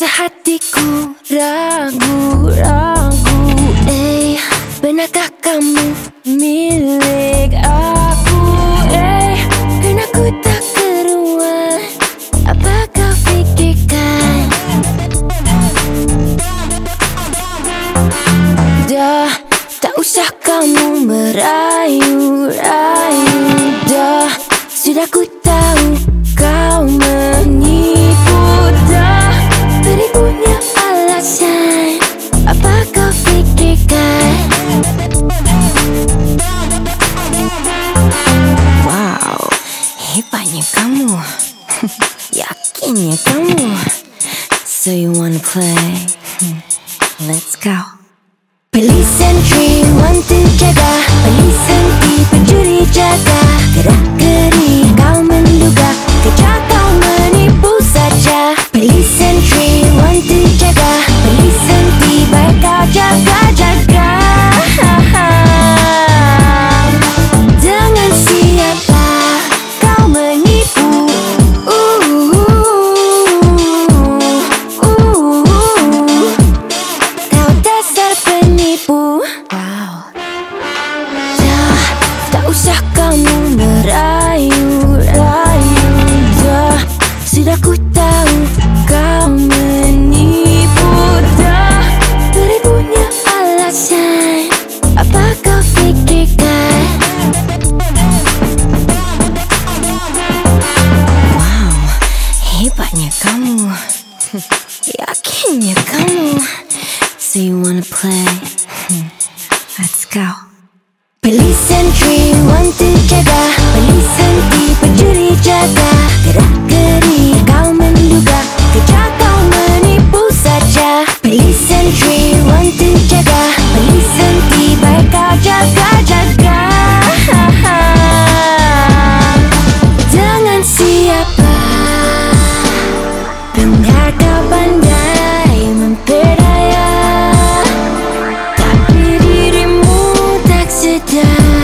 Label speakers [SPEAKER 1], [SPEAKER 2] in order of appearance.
[SPEAKER 1] sehatiku ragu ragu. Eh benarkah kamu milik aku? Eh kenapa ku tak keruan. Apa kau fikirkan? Dah tak usah kamu merayu ragu. никому Яки никому So you wanna play? Hmm. Let's go. Police and tree, one together. Police and people, никому Яки никому So you wanna play? Hmm. Let's go. Police and tree down.